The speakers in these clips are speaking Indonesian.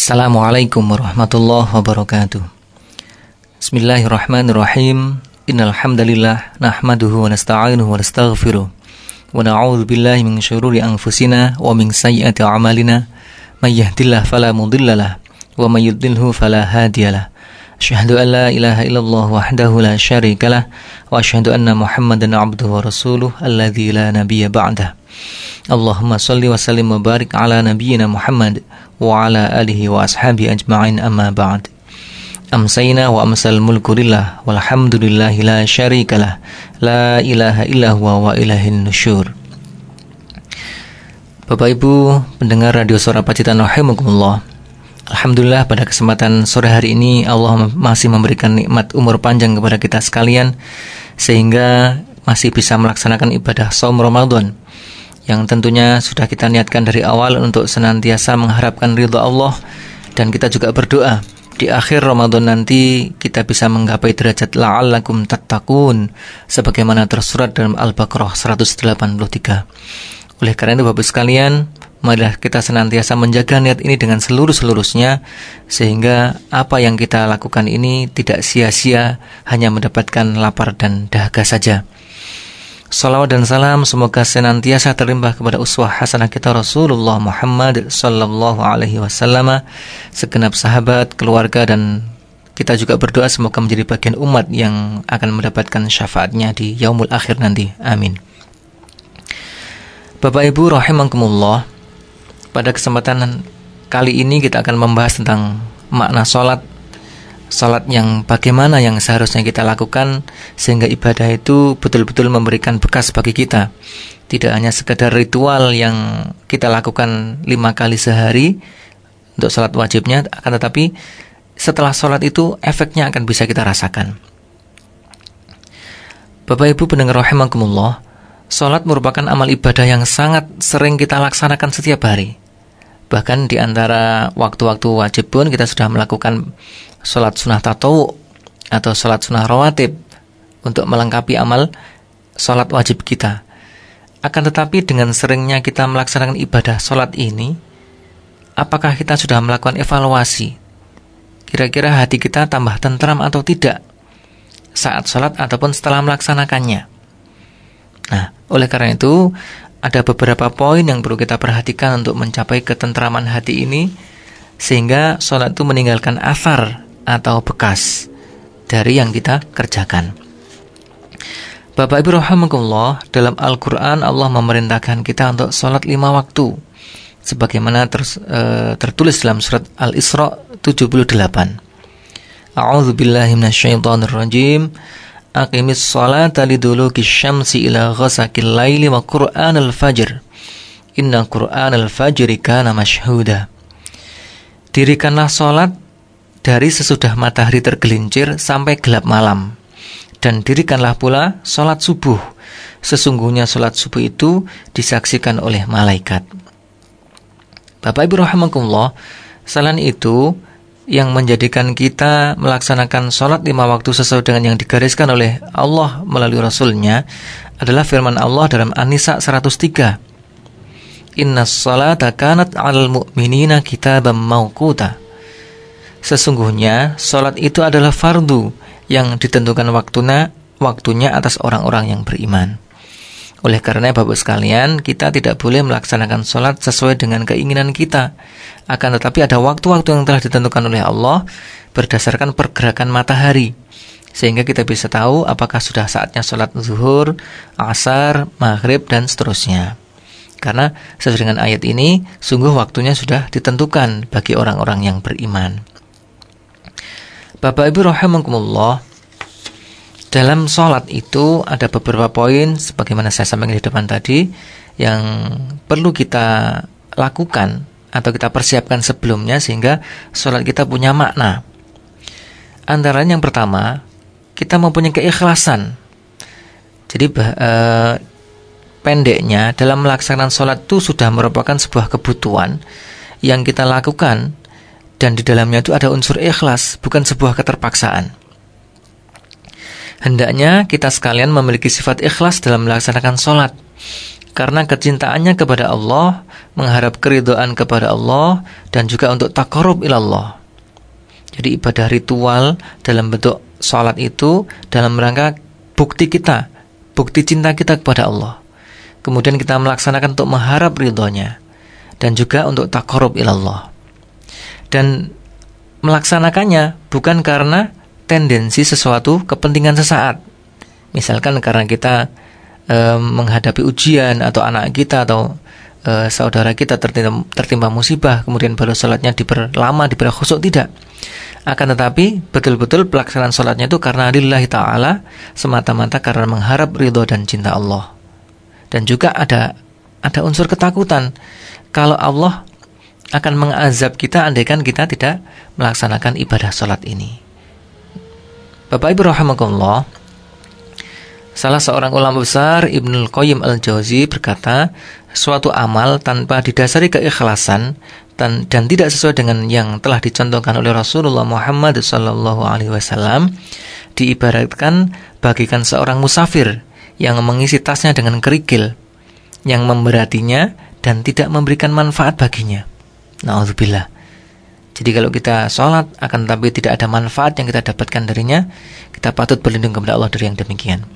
Assalamualaikum warahmatullahi wabarakatuh. Bismillahirrahmanirrahim. Innal hamdalillah nahmaduhu wa nasta'inuhu wa nastaghfiruh. Wa na'udzu billahi min syururi anfusina wa min sayyiati a'malina. May yahdihillahu fala mudhillalah wa may yudlilhu fala hadiyalah Asyhadu an la ilaha illallah wahdahu la syarikalah wa asyhadu anna Muhammadan 'abduhu wa rasuluh alladzi la nabiyya ba'dah. Allahumma salli wa sallim wa barik ala nabiyyina Muhammad wa ala alihi wa ashabi ajma'in amma ba'd Amsayna wa amsal mulku lillah walhamdulillahi la syarikalah la ilaha illa huwa wa ilahin nusyur Bapak Ibu pendengar Radio Suara Pacitan rahimakumullah Alhamdulillah pada kesempatan sore hari ini Allah masih memberikan nikmat umur panjang kepada kita sekalian sehingga masih bisa melaksanakan ibadah saum Ramadan yang tentunya sudah kita niatkan dari awal untuk senantiasa mengharapkan ridho Allah dan kita juga berdoa di akhir Ramadan nanti kita bisa menggapai derajat la'allakum tattaqun sebagaimana tersurat dalam Al-Baqarah 183. Oleh karena itu Bapak sekalian, marilah kita senantiasa menjaga niat ini dengan seluruh-seluruhnya sehingga apa yang kita lakukan ini tidak sia-sia hanya mendapatkan lapar dan dahaga saja. Salawat dan salam semoga senantiasa terlimpah kepada uswah hasanah kita Rasulullah Muhammad sallallahu alaihi wasallam, segenap sahabat, keluarga dan kita juga berdoa semoga menjadi bagian umat yang akan mendapatkan syafaatnya di yaumul akhir nanti. Amin. Bapak Ibu rahimakumullah, pada kesempatan kali ini kita akan membahas tentang makna salat salat yang bagaimana yang seharusnya kita lakukan sehingga ibadah itu betul-betul memberikan bekas bagi kita. Tidak hanya sekedar ritual yang kita lakukan lima kali sehari untuk salat wajibnya, akan tetapi setelah salat itu efeknya akan bisa kita rasakan. Bapak Ibu pendengar rahimakumullah, salat merupakan amal ibadah yang sangat sering kita laksanakan setiap hari. Bahkan di antara waktu-waktu wajib pun kita sudah melakukan sholat sunnah tatawu atau sholat sunnah rawatib untuk melengkapi amal sholat wajib kita. Akan tetapi dengan seringnya kita melaksanakan ibadah sholat ini, apakah kita sudah melakukan evaluasi? Kira-kira hati kita tambah tentram atau tidak saat sholat ataupun setelah melaksanakannya? Nah, oleh karena itu, ada beberapa poin yang perlu kita perhatikan untuk mencapai ketentraman hati ini, sehingga sholat itu meninggalkan asar atau bekas dari yang kita kerjakan. Bapak Ibu rahimakumullah, dalam Al-Qur'an Allah memerintahkan kita untuk sholat lima waktu sebagaimana ter, e, tertulis dalam surat Al-Isra 78. A'udzu billahi minasyaitonir rajim. Aqimis sholata liduluki syamsi ila ghasaqil laili wa qur'anal fajr. Inna qur'anal fajri kana mashhuda. Dirikanlah sholat dari sesudah matahari tergelincir sampai gelap malam. Dan dirikanlah pula sholat subuh. Sesungguhnya sholat subuh itu disaksikan oleh malaikat. Bapak Ibu Rahmatullah, selain itu, yang menjadikan kita melaksanakan sholat lima waktu sesuai dengan yang digariskan oleh Allah melalui Rasulnya adalah firman Allah dalam An-Nisa 103. Inna salata kanat al mu'minina kitabam mawkuta. Sesungguhnya sholat itu adalah fardu yang ditentukan waktunya, waktunya atas orang-orang yang beriman. Oleh karena Bapak sekalian, kita tidak boleh melaksanakan sholat sesuai dengan keinginan kita. Akan tetapi ada waktu-waktu yang telah ditentukan oleh Allah berdasarkan pergerakan matahari. Sehingga kita bisa tahu apakah sudah saatnya sholat zuhur, asar, maghrib, dan seterusnya. Karena sesuai dengan ayat ini, sungguh waktunya sudah ditentukan bagi orang-orang yang beriman. Bapak Ibu rahimakumullah, dalam sholat itu ada beberapa poin sebagaimana saya sampaikan di depan tadi yang perlu kita lakukan atau kita persiapkan sebelumnya sehingga sholat kita punya makna. Antara yang pertama, kita mempunyai keikhlasan. Jadi eh, pendeknya dalam melaksanakan sholat itu sudah merupakan sebuah kebutuhan yang kita lakukan dan di dalamnya itu ada unsur ikhlas, bukan sebuah keterpaksaan. Hendaknya kita sekalian memiliki sifat ikhlas dalam melaksanakan sholat. karena kecintaannya kepada Allah, mengharap keridhaan kepada Allah dan juga untuk takarub ilallah. Jadi ibadah ritual dalam bentuk sholat itu dalam rangka bukti kita, bukti cinta kita kepada Allah. Kemudian kita melaksanakan untuk mengharap ridhonya dan juga untuk takarub ilallah. Dan melaksanakannya bukan karena tendensi sesuatu kepentingan sesaat. Misalkan karena kita e, menghadapi ujian atau anak kita atau e, saudara kita tertimpa, tertimpa musibah kemudian baru sholatnya diperlama diberi khusuk tidak. Akan tetapi betul-betul pelaksanaan sholatnya itu karena lillahi ta'ala semata-mata karena mengharap ridho dan cinta Allah. Dan juga ada ada unsur ketakutan. Kalau Allah akan mengazab kita andaikan kita tidak melaksanakan ibadah sholat ini Bapak Ibu Rahimahullah Salah seorang ulama besar Ibnul Qayyim al-Jauzi berkata, suatu amal tanpa didasari keikhlasan dan, dan tidak sesuai dengan yang telah dicontohkan oleh Rasulullah Muhammad sallallahu alaihi wasallam diibaratkan bagikan seorang musafir yang mengisi tasnya dengan kerikil yang memberatinya dan tidak memberikan manfaat baginya. Nauzubillah. Jadi kalau kita sholat akan tapi tidak ada manfaat yang kita dapatkan darinya, kita patut berlindung kepada Allah dari yang demikian.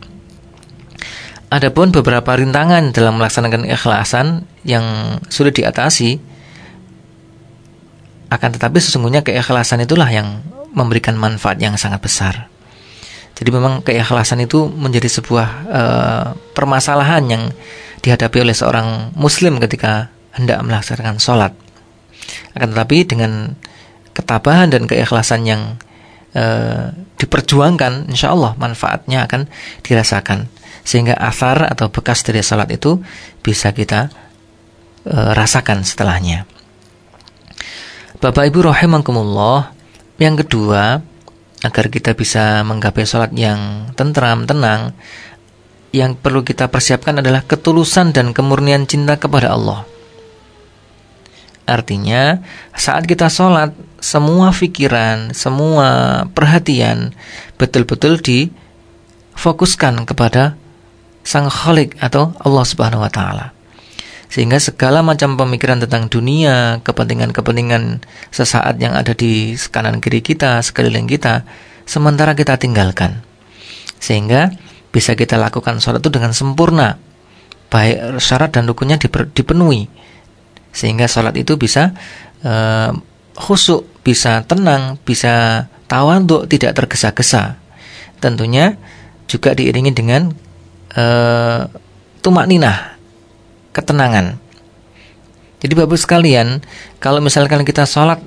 Adapun beberapa rintangan dalam melaksanakan ikhlasan yang sudah diatasi akan tetapi sesungguhnya keikhlasan itulah yang memberikan manfaat yang sangat besar. Jadi memang keikhlasan itu menjadi sebuah uh, permasalahan yang dihadapi oleh seorang muslim ketika hendak melaksanakan sholat. Akan tetapi dengan ketabahan dan keikhlasan yang uh, diperjuangkan, insya Allah manfaatnya akan dirasakan sehingga asar atau bekas dari salat itu bisa kita e, rasakan setelahnya. Bapak Ibu rahimakumullah, yang kedua, agar kita bisa menggapai salat yang tentram, tenang, yang perlu kita persiapkan adalah ketulusan dan kemurnian cinta kepada Allah. Artinya, saat kita sholat, semua pikiran, semua perhatian betul-betul difokuskan kepada Sang Khalik atau Allah Subhanahu wa taala. Sehingga segala macam pemikiran tentang dunia, kepentingan-kepentingan sesaat yang ada di kanan kiri kita, sekeliling kita, sementara kita tinggalkan. Sehingga bisa kita lakukan sholat itu dengan sempurna, baik syarat dan rukunnya dipenuhi. Sehingga sholat itu bisa uh, khusuk, bisa tenang, bisa tawaduk, tidak tergesa-gesa. Tentunya juga diiringi dengan uh, tumak ninah, ketenangan. Jadi bapak sekalian, kalau misalkan kita sholat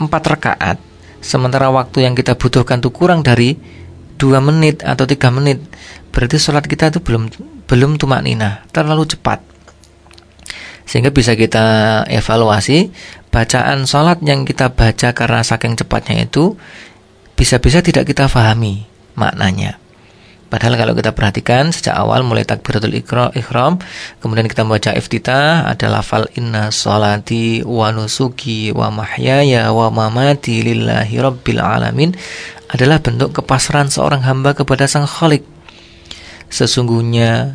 empat rakaat, sementara waktu yang kita butuhkan itu kurang dari dua menit atau tiga menit, berarti sholat kita itu belum belum tumak ninah, terlalu cepat. Sehingga bisa kita evaluasi bacaan sholat yang kita baca karena saking cepatnya itu bisa-bisa tidak kita fahami maknanya. Padahal kalau kita perhatikan sejak awal mulai takbiratul ikhram, kemudian kita membaca iftitah ada lafal inna salati wa nusuki wa mahyaya wa mamati lillahi rabbil alamin adalah bentuk kepasrahan seorang hamba kepada sang khalik. Sesungguhnya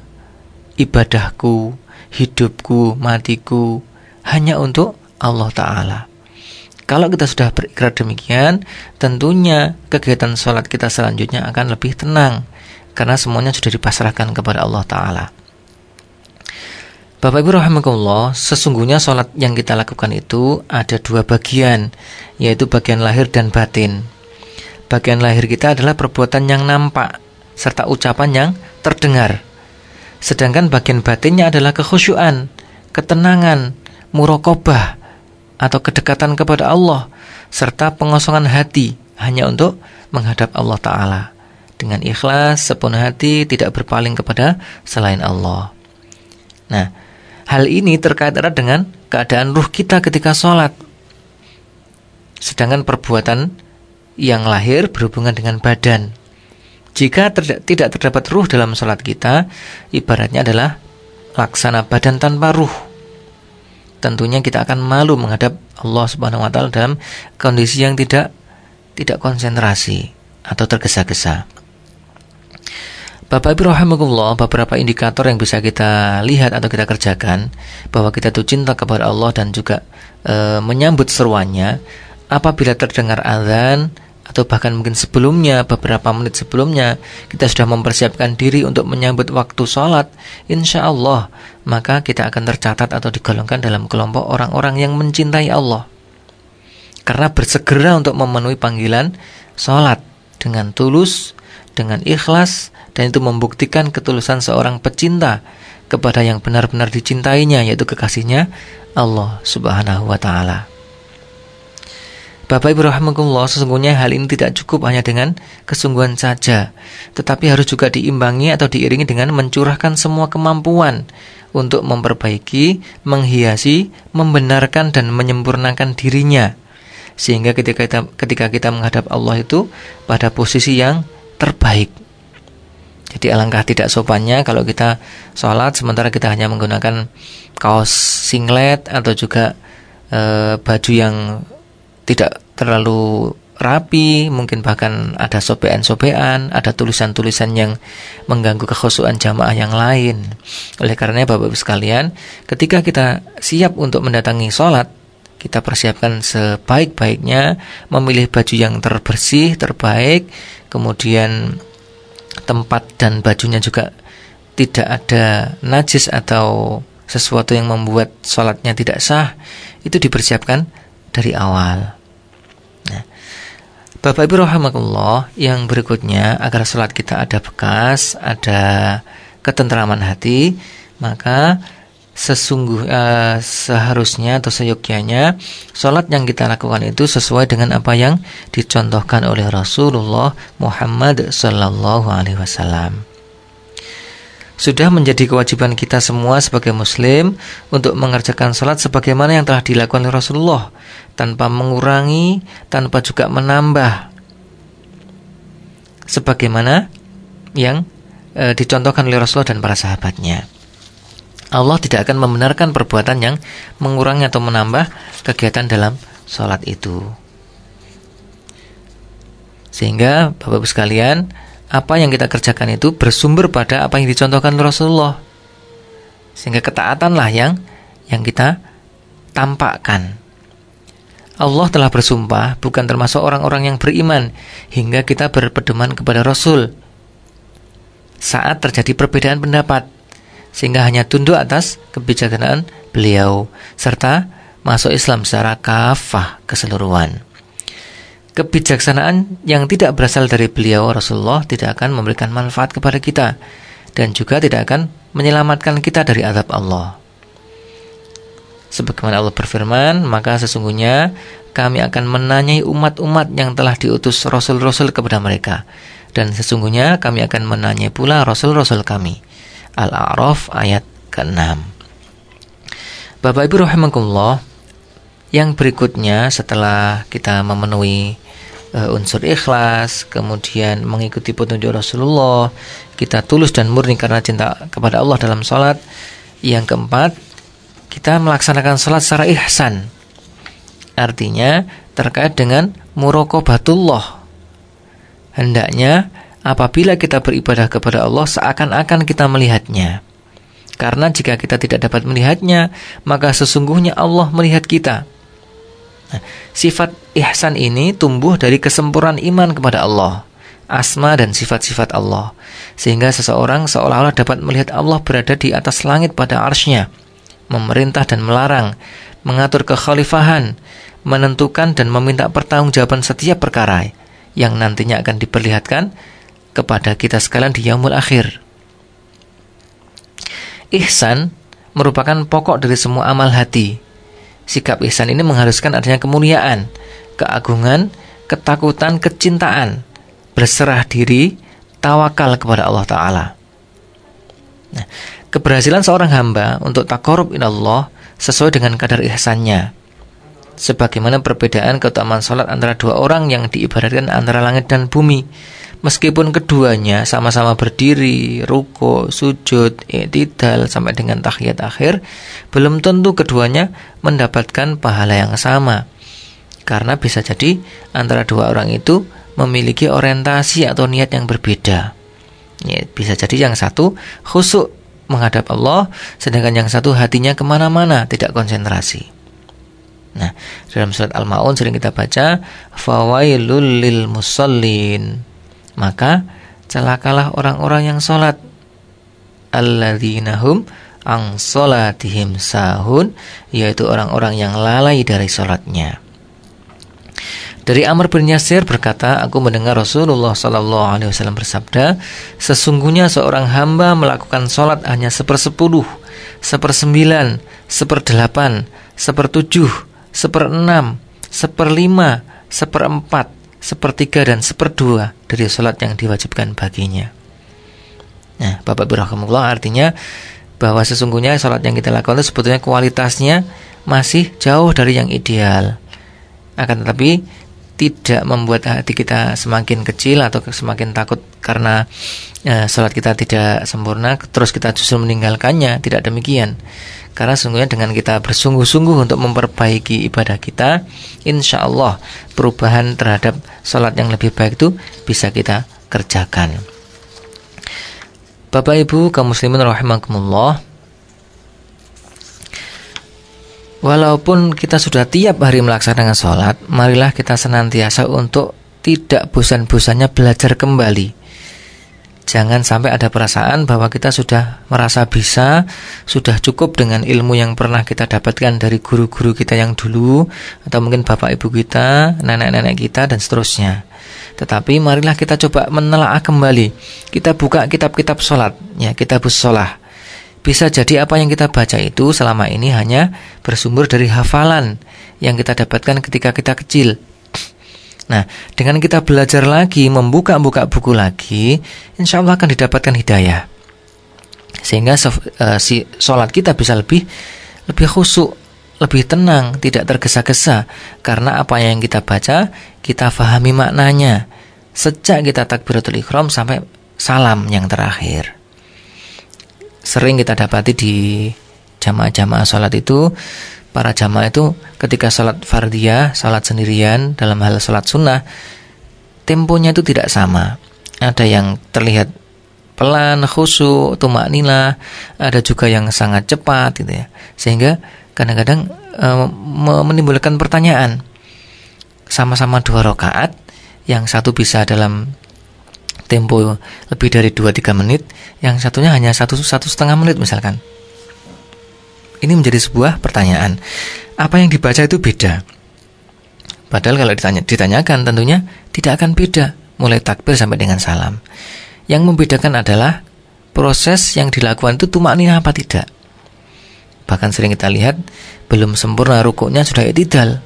ibadahku, hidupku, matiku hanya untuk Allah Ta'ala. Kalau kita sudah berikrar demikian, tentunya kegiatan sholat kita selanjutnya akan lebih tenang karena semuanya sudah dipasrahkan kepada Allah Ta'ala. Bapak Ibu Rahimahullah, sesungguhnya sholat yang kita lakukan itu ada dua bagian, yaitu bagian lahir dan batin. Bagian lahir kita adalah perbuatan yang nampak, serta ucapan yang terdengar. Sedangkan bagian batinnya adalah kekhusyuan, ketenangan, murokobah, atau kedekatan kepada Allah, serta pengosongan hati hanya untuk menghadap Allah Ta'ala dengan ikhlas sepenuh hati tidak berpaling kepada selain Allah. Nah, hal ini terkait erat dengan keadaan ruh kita ketika sholat. Sedangkan perbuatan yang lahir berhubungan dengan badan. Jika ter tidak terdapat ruh dalam sholat kita, ibaratnya adalah laksana badan tanpa ruh. Tentunya kita akan malu menghadap Allah Subhanahu wa taala dalam kondisi yang tidak tidak konsentrasi atau tergesa-gesa. Bapak Ibu rahimahullah, beberapa indikator yang bisa kita lihat atau kita kerjakan bahwa kita tuh cinta kepada Allah dan juga e, menyambut seruannya apabila terdengar azan atau bahkan mungkin sebelumnya beberapa menit sebelumnya kita sudah mempersiapkan diri untuk menyambut waktu sholat insya Allah maka kita akan tercatat atau digolongkan dalam kelompok orang-orang yang mencintai Allah karena bersegera untuk memenuhi panggilan sholat dengan tulus dengan ikhlas dan itu membuktikan ketulusan seorang pecinta kepada yang benar-benar dicintainya yaitu kekasihnya Allah Subhanahu wa taala. Bapak Ibu rahimakumullah, sesungguhnya hal ini tidak cukup hanya dengan kesungguhan saja, tetapi harus juga diimbangi atau diiringi dengan mencurahkan semua kemampuan untuk memperbaiki, menghiasi, membenarkan dan menyempurnakan dirinya. Sehingga ketika kita ketika kita menghadap Allah itu pada posisi yang terbaik. Jadi alangkah tidak sopannya kalau kita sholat sementara kita hanya menggunakan kaos singlet atau juga e, baju yang tidak terlalu rapi, mungkin bahkan ada sobean-sobean, ada tulisan-tulisan yang mengganggu kekhusuan jamaah yang lain. Oleh karena Bapak Ibu sekalian, ketika kita siap untuk mendatangi sholat, kita persiapkan sebaik-baiknya, memilih baju yang terbersih, terbaik, kemudian tempat dan bajunya juga tidak ada najis atau sesuatu yang membuat sholatnya tidak sah itu dipersiapkan dari awal. Nah, Bapak Ibu rahimakumullah, yang berikutnya agar sholat kita ada bekas, ada ketentraman hati, maka sesungguh uh, seharusnya atau seyogyanya sholat yang kita lakukan itu sesuai dengan apa yang dicontohkan oleh Rasulullah Muhammad Sallallahu Alaihi Wasallam. Sudah menjadi kewajiban kita semua sebagai Muslim untuk mengerjakan sholat sebagaimana yang telah dilakukan oleh Rasulullah tanpa mengurangi, tanpa juga menambah, sebagaimana yang e, dicontohkan oleh Rasulullah dan para sahabatnya. Allah tidak akan membenarkan perbuatan yang mengurangi atau menambah kegiatan dalam sholat itu. Sehingga Bapak Ibu sekalian, apa yang kita kerjakan itu bersumber pada apa yang dicontohkan Rasulullah. Sehingga ketaatanlah yang yang kita tampakkan. Allah telah bersumpah bukan termasuk orang-orang yang beriman hingga kita berpedoman kepada Rasul. Saat terjadi perbedaan pendapat, sehingga hanya tunduk atas kebijaksanaan beliau serta masuk Islam secara kafah keseluruhan. Kebijaksanaan yang tidak berasal dari beliau Rasulullah tidak akan memberikan manfaat kepada kita dan juga tidak akan menyelamatkan kita dari azab Allah. Sebagaimana Allah berfirman, maka sesungguhnya kami akan menanyai umat-umat yang telah diutus rasul-rasul kepada mereka dan sesungguhnya kami akan menanyai pula rasul-rasul kami Al-A'raf ayat ke-6. Bapak Ibu rahimakumullah, yang berikutnya setelah kita memenuhi uh, unsur ikhlas, kemudian mengikuti petunjuk Rasulullah, kita tulus dan murni karena cinta kepada Allah dalam salat. Yang keempat, kita melaksanakan salat secara ihsan. Artinya terkait dengan murokobatullah. Hendaknya apabila kita beribadah kepada Allah seakan-akan kita melihatnya. Karena jika kita tidak dapat melihatnya, maka sesungguhnya Allah melihat kita. Nah, sifat ihsan ini tumbuh dari kesempurnaan iman kepada Allah, asma dan sifat-sifat Allah, sehingga seseorang seolah-olah dapat melihat Allah berada di atas langit pada arsnya, memerintah dan melarang, mengatur kekhalifahan, menentukan dan meminta pertanggungjawaban setiap perkara yang nantinya akan diperlihatkan kepada kita sekalian di yaumul akhir. Ihsan merupakan pokok dari semua amal hati. Sikap ihsan ini mengharuskan adanya kemuliaan, keagungan, ketakutan, kecintaan, berserah diri, tawakal kepada Allah Ta'ala. Nah, keberhasilan seorang hamba untuk takorub Allah sesuai dengan kadar ihsannya. Sebagaimana perbedaan keutamaan sholat antara dua orang yang diibaratkan antara langit dan bumi Meskipun keduanya sama-sama berdiri, ruko, sujud, iktidal sampai dengan tahiyat akhir, belum tentu keduanya mendapatkan pahala yang sama. Karena bisa jadi antara dua orang itu memiliki orientasi atau niat yang berbeda. Ya, bisa jadi yang satu khusyuk menghadap Allah, sedangkan yang satu hatinya ke mana-mana, tidak konsentrasi. Nah, dalam surat Al-Maun sering kita baca fawailul lil musallin. Maka celakalah orang-orang yang salat alladzina hum ang salatihim sahun yaitu orang-orang yang lalai dari salatnya. Dari Amr bin Yasir berkata, aku mendengar Rasulullah Sallallahu Alaihi Wasallam bersabda, sesungguhnya seorang hamba melakukan sholat hanya sepersepuluh, sepersembilan, seperdelapan, sepertujuh, seperenam, seperlima, seperempat, sepertiga dan seperdua dari sholat yang diwajibkan baginya. Nah, Bapak Birahimullah artinya bahwa sesungguhnya sholat yang kita lakukan itu sebetulnya kualitasnya masih jauh dari yang ideal. Akan tetapi tidak membuat hati kita semakin kecil atau semakin takut karena e, sholat kita tidak sempurna terus kita justru meninggalkannya tidak demikian. Karena sungguhnya dengan kita bersungguh-sungguh untuk memperbaiki ibadah kita insya Allah perubahan terhadap sholat yang lebih baik itu bisa kita kerjakan. Bapak Ibu kaum muslimin rahimakumullah Walaupun kita sudah tiap hari melaksanakan sholat, marilah kita senantiasa untuk tidak bosan-bosannya belajar kembali. Jangan sampai ada perasaan bahwa kita sudah merasa bisa, sudah cukup dengan ilmu yang pernah kita dapatkan dari guru-guru kita yang dulu, atau mungkin bapak ibu kita, nenek-nenek kita, dan seterusnya. Tetapi marilah kita coba menelaah kembali. Kita buka kitab-kitab sholat, ya, kitab sholat bisa jadi apa yang kita baca itu selama ini hanya bersumber dari hafalan yang kita dapatkan ketika kita kecil. Nah, dengan kita belajar lagi, membuka-buka buku lagi, insya Allah akan didapatkan hidayah. Sehingga uh, si sholat kita bisa lebih lebih khusyuk, lebih tenang, tidak tergesa-gesa. Karena apa yang kita baca, kita fahami maknanya. Sejak kita takbiratul ikhram sampai salam yang terakhir sering kita dapati di jamaah-jamaah sholat itu para jamaah itu ketika sholat fardiyah, sholat sendirian dalam hal sholat sunnah temponya itu tidak sama. Ada yang terlihat pelan, khusyuk, tumak nila ada juga yang sangat cepat gitu ya. Sehingga kadang-kadang e, menimbulkan pertanyaan. Sama-sama dua rakaat yang satu bisa dalam tempo lebih dari 2-3 menit, yang satunya hanya satu satu setengah menit misalkan. Ini menjadi sebuah pertanyaan. Apa yang dibaca itu beda. Padahal kalau ditanya, ditanyakan tentunya tidak akan beda mulai takbir sampai dengan salam. Yang membedakan adalah proses yang dilakukan itu tumak nina apa tidak. Bahkan sering kita lihat belum sempurna rukuknya sudah itidal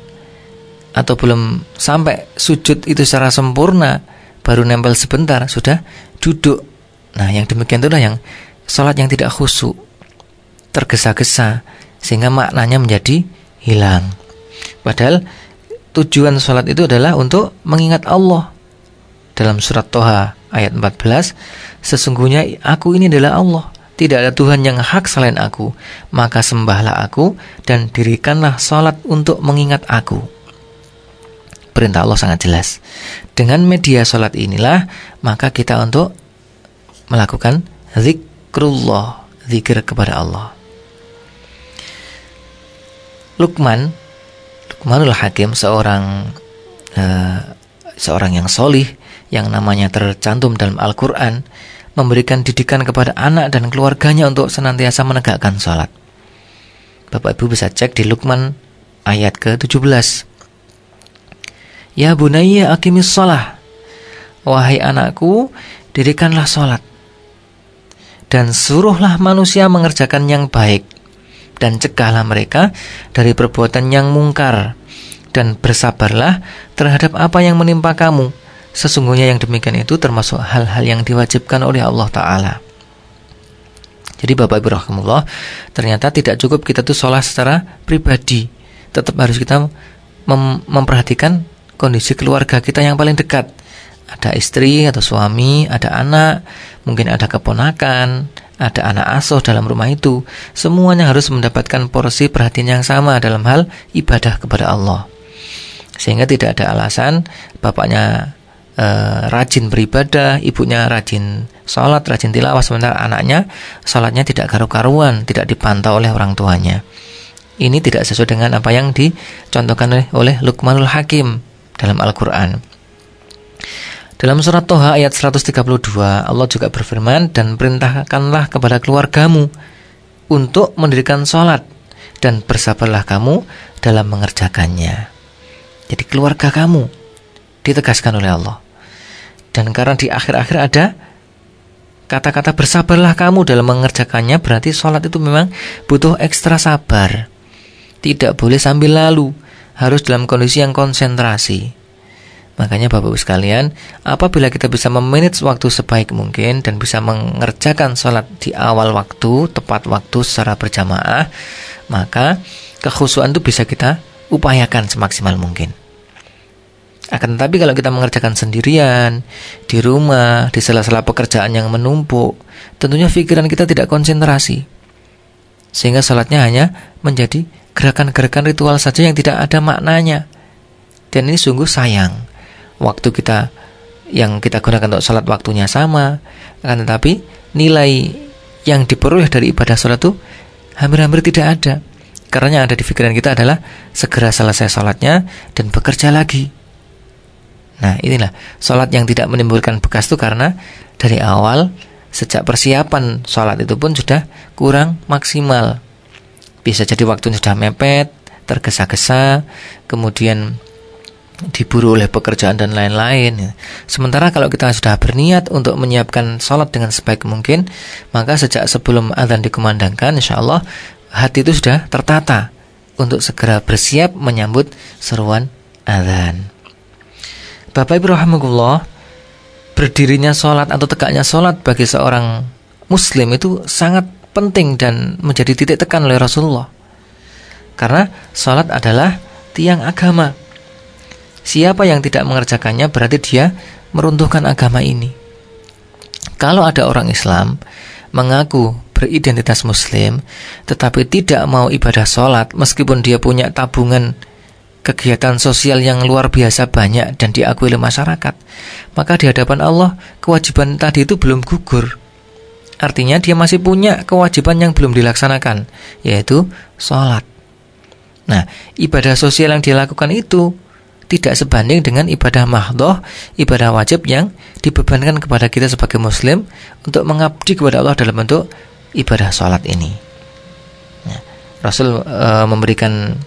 atau belum sampai sujud itu secara sempurna baru nempel sebentar sudah duduk. Nah, yang demikian itulah yang sholat yang tidak khusyuk, tergesa-gesa, sehingga maknanya menjadi hilang. Padahal tujuan sholat itu adalah untuk mengingat Allah. Dalam surat Toha ayat 14, sesungguhnya aku ini adalah Allah. Tidak ada Tuhan yang hak selain aku, maka sembahlah aku dan dirikanlah sholat untuk mengingat aku perintah Allah sangat jelas. Dengan media sholat inilah maka kita untuk melakukan zikrullah, zikir kepada Allah. Lukman, Lukmanul Hakim seorang uh, seorang yang solih yang namanya tercantum dalam Al-Quran memberikan didikan kepada anak dan keluarganya untuk senantiasa menegakkan sholat. Bapak Ibu bisa cek di Lukman ayat ke-17. Ya bunayya akimis sholah. Wahai anakku Dirikanlah sholat. Dan suruhlah manusia mengerjakan yang baik. Dan cegahlah mereka Dari perbuatan yang mungkar. Dan bersabarlah Terhadap apa yang menimpa kamu. Sesungguhnya yang demikian itu termasuk hal-hal yang diwajibkan oleh Allah Ta'ala. Jadi Bapak Ibu Rahimullah Ternyata tidak cukup kita tuh sholat secara pribadi. Tetap harus kita mem memperhatikan kondisi keluarga kita yang paling dekat. Ada istri atau suami, ada anak, mungkin ada keponakan, ada anak asuh dalam rumah itu. Semuanya harus mendapatkan porsi perhatian yang sama dalam hal ibadah kepada Allah. Sehingga tidak ada alasan bapaknya uh, rajin beribadah, ibunya rajin sholat, rajin tilawah, sementara anaknya sholatnya tidak karu-karuan, tidak dipantau oleh orang tuanya. Ini tidak sesuai dengan apa yang dicontohkan oleh, oleh Luqmanul Hakim dalam Al-Quran. Dalam surat Toha ayat 132, Allah juga berfirman, dan perintahkanlah kepada keluargamu untuk mendirikan sholat, dan bersabarlah kamu dalam mengerjakannya. Jadi keluarga kamu ditegaskan oleh Allah. Dan karena di akhir-akhir ada kata-kata bersabarlah kamu dalam mengerjakannya berarti sholat itu memang butuh ekstra sabar. Tidak boleh sambil lalu, harus dalam kondisi yang konsentrasi. Makanya Bapak Ibu sekalian, apabila kita bisa memanage waktu sebaik mungkin dan bisa mengerjakan sholat di awal waktu, tepat waktu secara berjamaah, maka kekhusuan itu bisa kita upayakan semaksimal mungkin. Akan tetapi kalau kita mengerjakan sendirian, di rumah, di sela-sela pekerjaan yang menumpuk, tentunya pikiran kita tidak konsentrasi. Sehingga sholatnya hanya menjadi gerakan-gerakan ritual saja yang tidak ada maknanya. Dan ini sungguh sayang waktu kita yang kita gunakan untuk sholat waktunya sama, akan tetapi nilai yang diperoleh dari ibadah sholat itu hampir-hampir tidak ada. Karena yang ada di pikiran kita adalah segera selesai sholatnya dan bekerja lagi. Nah inilah sholat yang tidak menimbulkan bekas itu karena dari awal sejak persiapan sholat itu pun sudah kurang maksimal. Bisa jadi waktunya sudah mepet, tergesa-gesa, kemudian diburu oleh pekerjaan dan lain-lain. Sementara kalau kita sudah berniat untuk menyiapkan sholat dengan sebaik mungkin, maka sejak sebelum adzan dikumandangkan, insya Allah hati itu sudah tertata untuk segera bersiap menyambut seruan adzan. Bapak Ibu rahimahullah, berdirinya sholat atau tegaknya sholat bagi seorang muslim itu sangat penting dan menjadi titik tekan oleh Rasulullah. Karena sholat adalah tiang agama Siapa yang tidak mengerjakannya berarti dia meruntuhkan agama ini. Kalau ada orang Islam mengaku beridentitas Muslim, tetapi tidak mau ibadah sholat meskipun dia punya tabungan kegiatan sosial yang luar biasa banyak dan diakui oleh masyarakat, maka di hadapan Allah kewajiban tadi itu belum gugur. Artinya dia masih punya kewajiban yang belum dilaksanakan, yaitu sholat. Nah, ibadah sosial yang dilakukan itu tidak sebanding dengan ibadah mahdoh, ibadah wajib yang dibebankan kepada kita sebagai muslim untuk mengabdi kepada Allah dalam bentuk ibadah sholat ini. Ya, Rasul e, memberikan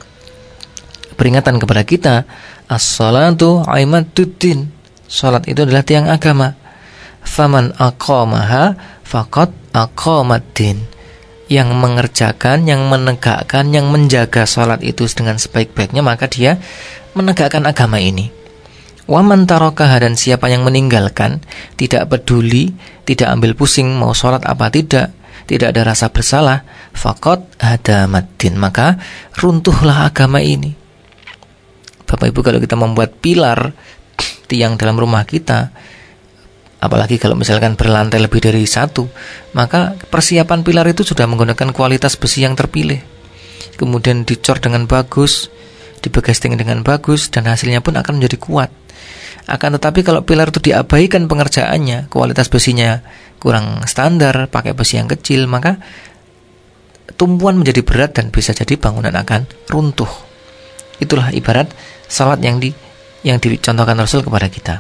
peringatan kepada kita, as-salatu aimaduddin. Salat itu adalah tiang agama. Faman aqamaha faqad aqamaddin. Yang mengerjakan, yang menegakkan, yang menjaga salat itu dengan sebaik-baiknya maka dia menegakkan agama ini. Waman tarokaha dan siapa yang meninggalkan Tidak peduli Tidak ambil pusing mau sholat apa tidak Tidak ada rasa bersalah Fakot hadamaddin Maka runtuhlah agama ini Bapak ibu kalau kita membuat pilar Tiang dalam rumah kita Apalagi kalau misalkan berlantai lebih dari satu Maka persiapan pilar itu sudah menggunakan kualitas besi yang terpilih Kemudian dicor dengan bagus dibegesting dengan bagus dan hasilnya pun akan menjadi kuat. Akan tetapi kalau pilar itu diabaikan pengerjaannya, kualitas besinya kurang standar, pakai besi yang kecil, maka tumpuan menjadi berat dan bisa jadi bangunan akan runtuh. Itulah ibarat salat yang di yang dicontohkan Rasul kepada kita.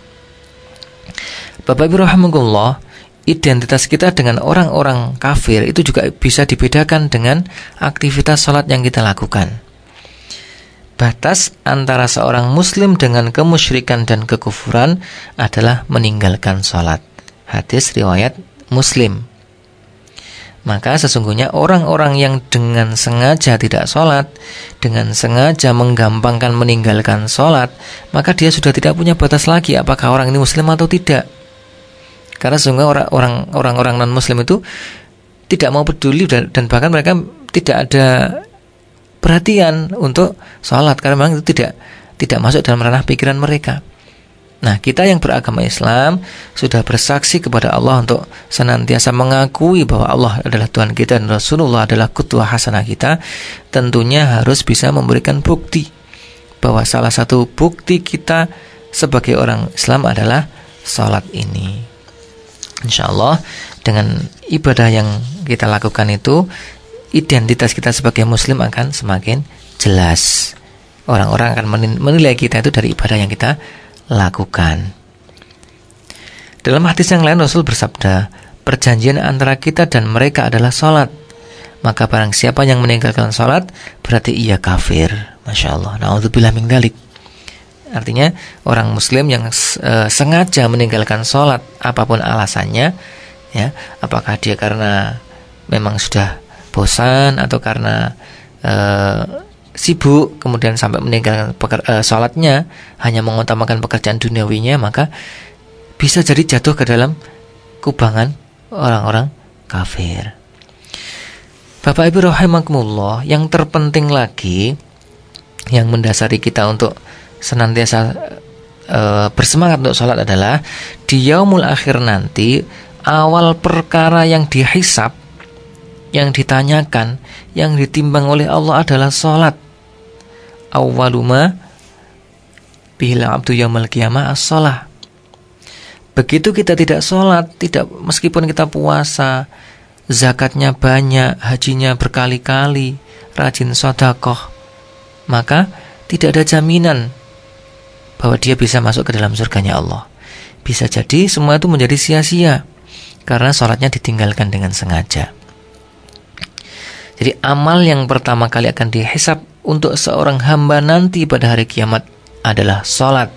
Bapak Ibu rahimahullah, identitas kita dengan orang-orang kafir itu juga bisa dibedakan dengan aktivitas salat yang kita lakukan batas antara seorang muslim dengan kemusyrikan dan kekufuran adalah meninggalkan sholat. Hadis riwayat muslim. Maka sesungguhnya orang-orang yang dengan sengaja tidak sholat, dengan sengaja menggampangkan meninggalkan sholat, maka dia sudah tidak punya batas lagi apakah orang ini muslim atau tidak. Karena sesungguhnya orang-orang non-muslim itu tidak mau peduli dan, bahkan mereka tidak ada perhatian untuk sholat karena memang itu tidak tidak masuk dalam ranah pikiran mereka. Nah, kita yang beragama Islam sudah bersaksi kepada Allah untuk senantiasa mengakui bahwa Allah adalah Tuhan kita dan Rasulullah adalah kutuah hasanah kita, tentunya harus bisa memberikan bukti bahwa salah satu bukti kita sebagai orang Islam adalah sholat ini. Insya Allah dengan ibadah yang kita lakukan itu identitas kita sebagai muslim akan semakin jelas. Orang-orang akan menilai kita itu dari ibadah yang kita lakukan. Dalam hadis yang lain Rasul bersabda, perjanjian antara kita dan mereka adalah sholat. Maka barang siapa yang meninggalkan sholat, berarti ia kafir. Masya Allah. Na'udzubillah min dalik. Artinya orang muslim yang uh, sengaja meninggalkan sholat apa pun alasannya, ya, apakah dia karena memang sudah bosan atau karena uh, sibuk kemudian sampai meninggalkan uh, sholatnya hanya mengutamakan pekerjaan duniawinya maka bisa jadi jatuh ke dalam kubangan orang-orang kafir. Bapak Ibu rahimakumullah, yang terpenting lagi yang mendasari kita untuk senantiasa e, bersemangat untuk sholat adalah di yaumul akhir nanti awal perkara yang dihisap yang ditanyakan yang ditimbang oleh Allah adalah sholat awaluma bila abdu yaumul qiyamah as-sholah begitu kita tidak sholat tidak meskipun kita puasa zakatnya banyak hajinya berkali-kali rajin sodakoh maka tidak ada jaminan bahwa dia bisa masuk ke dalam surganya Allah. Bisa jadi semua itu menjadi sia-sia karena sholatnya ditinggalkan dengan sengaja. Jadi amal yang pertama kali akan dihisap untuk seorang hamba nanti pada hari kiamat adalah sholat.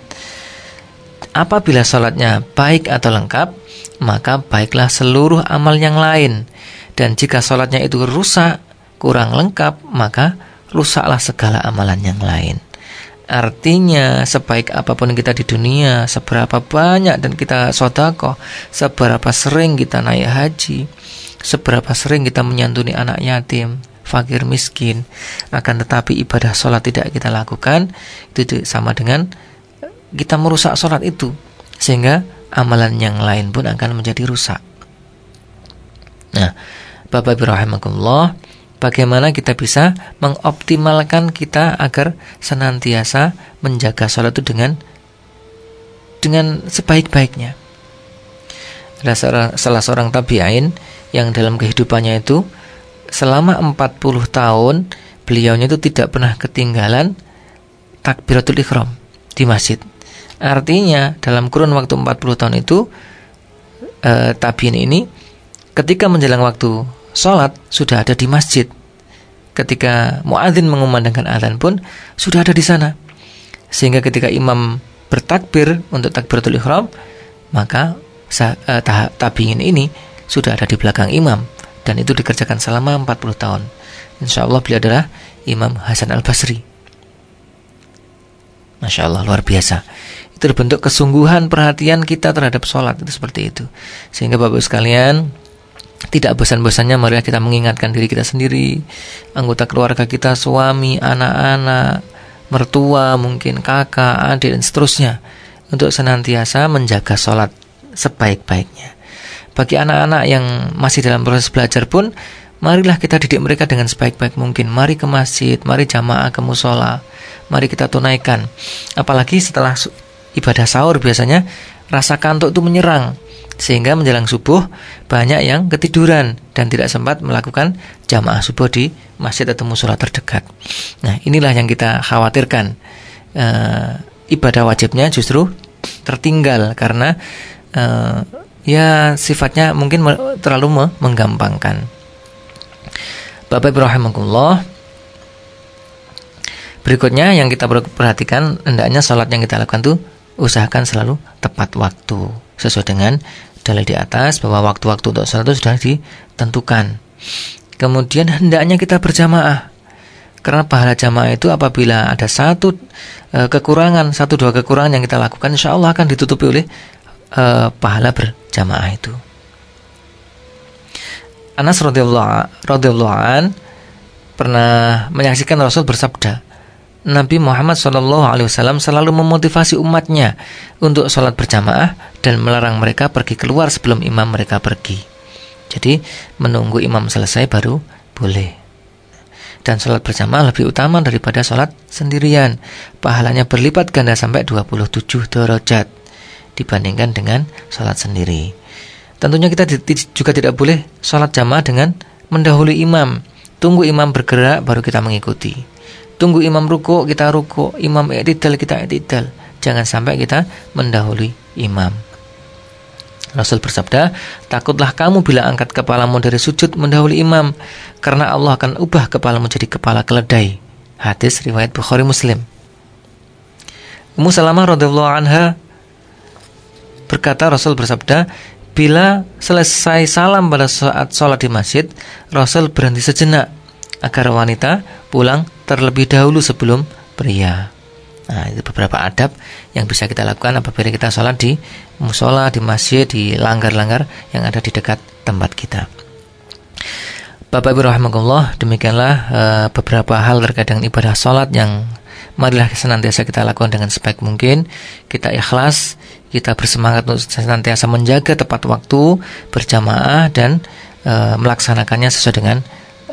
Apabila sholatnya baik atau lengkap, maka baiklah seluruh amal yang lain. Dan jika sholatnya itu rusak, kurang lengkap, maka rusaklah segala amalan yang lain. Artinya sebaik apa pun kita di dunia Seberapa banyak dan kita sodako Seberapa sering kita naik haji Seberapa sering kita menyantuni anak yatim Fakir miskin Akan tetapi ibadah sholat tidak kita lakukan Itu sama dengan Kita merusak sholat itu Sehingga amalan yang lain pun akan menjadi rusak Nah Bapak Ibu Rahimahullah bagaimana kita bisa mengoptimalkan kita agar senantiasa menjaga sholat itu dengan dengan sebaik-baiknya. Ada salah seorang tabi'in yang dalam kehidupannya itu selama 40 tahun beliaunya itu tidak pernah ketinggalan takbiratul ikhram di masjid. Artinya dalam kurun waktu 40 tahun itu eh, tabi'in ini ketika menjelang waktu sholat sudah ada di masjid. Ketika muadzin mengumandangkan azan pun sudah ada di sana. Sehingga ketika imam bertakbir untuk takbiratul ihram, maka uh, tabingin ini sudah ada di belakang imam dan itu dikerjakan selama 40 tahun. Insya Allah beliau adalah Imam Hasan Al Basri. Masya Allah luar biasa. Itu bentuk kesungguhan perhatian kita terhadap sholat itu seperti itu. Sehingga bapak sekalian tidak bosan-bosannya mari kita mengingatkan diri kita sendiri, anggota keluarga kita, suami, anak-anak, mertua, mungkin kakak, adik dan seterusnya untuk senantiasa menjaga sholat sebaik-baiknya. Bagi anak-anak yang masih dalam proses belajar pun, marilah kita didik mereka dengan sebaik-baik mungkin. Mari ke masjid, mari jamaah ke musola, mari kita tunaikan. Apalagi setelah ibadah sahur biasanya rasa kantuk itu menyerang sehingga menjelang subuh banyak yang ketiduran dan tidak sempat melakukan jamaah subuh di masjid atau musola terdekat. Nah, inilah yang kita khawatirkan. E, ibadah wajibnya justru tertinggal karena e, ya sifatnya mungkin terlalu menggampangkan. Bapak Ibrahim Berikutnya yang kita perhatikan hendaknya sholat yang kita lakukan tuh usahakan selalu tepat waktu sesuai dengan dalil di atas bahwa waktu-waktu untuk sholat itu sudah ditentukan. Kemudian hendaknya kita berjamaah. Karena pahala jamaah itu apabila ada satu e, kekurangan, satu dua kekurangan yang kita lakukan, insya Allah akan ditutupi oleh e, pahala berjamaah itu. Anas radhiyallahu an pernah menyaksikan Rasul bersabda, Nabi Muhammad SAW selalu memotivasi umatnya untuk sholat berjamaah dan melarang mereka pergi keluar sebelum imam mereka pergi. Jadi menunggu imam selesai baru boleh. Dan sholat berjamaah lebih utama daripada sholat sendirian. Pahalanya berlipat ganda sampai 27 derajat. Dibandingkan dengan sholat sendiri. Tentunya kita juga tidak boleh sholat jamaah dengan mendahului imam. Tunggu imam bergerak baru kita mengikuti. Tunggu imam ruku kita ruku, imam i'tidal kita i'tidal. Jangan sampai kita mendahului imam. Rasul bersabda, takutlah kamu bila angkat kepalamu dari sujud mendahului imam, karena Allah akan ubah kepalamu jadi kepala keledai. Hadis riwayat Bukhari Muslim. Ummu Salamah radhiyallahu anha berkata Rasul bersabda, bila selesai salam pada saat sholat di masjid, Rasul berhenti sejenak agar wanita pulang terlebih dahulu sebelum pria. Nah, itu beberapa adab yang bisa kita lakukan apabila kita sholat di musola, di masjid, di langgar-langgar yang ada di dekat tempat kita. Bapak Ibu rahimahullah, demikianlah uh, beberapa hal terkait dengan ibadah sholat yang marilah senantiasa kita lakukan dengan sebaik mungkin. Kita ikhlas, kita bersemangat untuk senantiasa menjaga tepat waktu, berjamaah dan uh, melaksanakannya sesuai dengan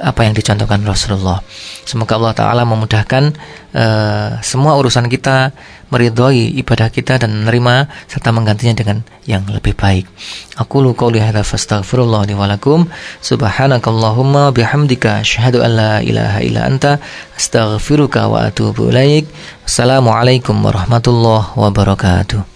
apa yang dicontohkan Rasulullah. Semoga Allah Ta'ala memudahkan uh, semua urusan kita, meridhoi ibadah kita dan menerima serta menggantinya dengan yang lebih baik. Aku lu qauli hadza fastaghfirullah li. Subhanakallahumma bihamdika asyhadu an la ilaha illa anta astaghfiruka wa atubu ilaik. Assalamualaikum warahmatullahi wabarakatuh.